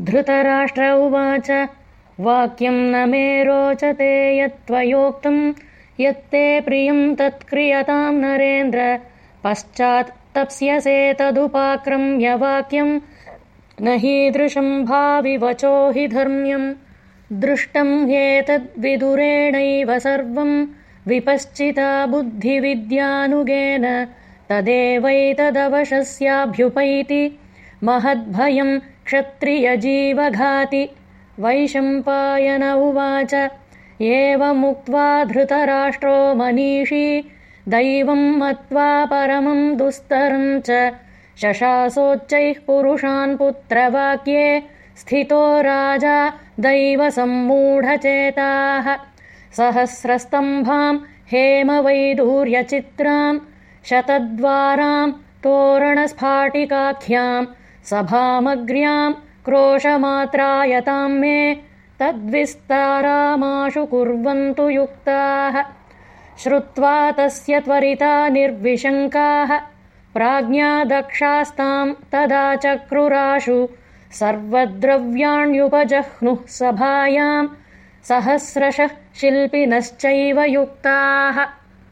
धृतराष्ट्र उवाच। वाक्यम् न मे रोचते यत्त्वयोक्तम् यत्ते प्रियम् तत्क्रियताम् नरेन्द्र। पश्चात् तप्स्यसे तदुपाक्रम्य वाक्यम् न हीदृशम् भाविवचो हि धर्म्यम् दृष्टम् ह्येतद्विदुरेणैव सर्वम् विपश्चिता बुद्धिविद्यानुगेन। तदेवैतदवशस्याभ्युपैति महद्भयम् क्षत्रियजीवघाति। वैशम्पायन उवाच एवमुक्त्वा धृतराष्ट्रो मनीषी दैवम् मत्वा परमम् दुस्तरम् च। शशासोच्चैः पुरुषान् पुत्रवाक्ये स्थितो राजा दैवसम्मूढचेताः। सहस्रस्तम्भाम् हेमवैदूर्यचित्राम् शतद्वाराम् तोरणस्फाटिकाख्याम् सभामग्र्याम् क्रोशमात्रायताम् मे तद्विस्तारामाशु कुर्वन्तु युक्ताः। श्रुत्वा तस्य त्वरिता निर्विशङ्काः। प्राज्ञा दक्षास्ताम् तदा चक्रुराशु सर्वद्रव्याण्युपजह्नुः सभायाम्। सहस्रशः शिल्पिनश्चैव युक्ताः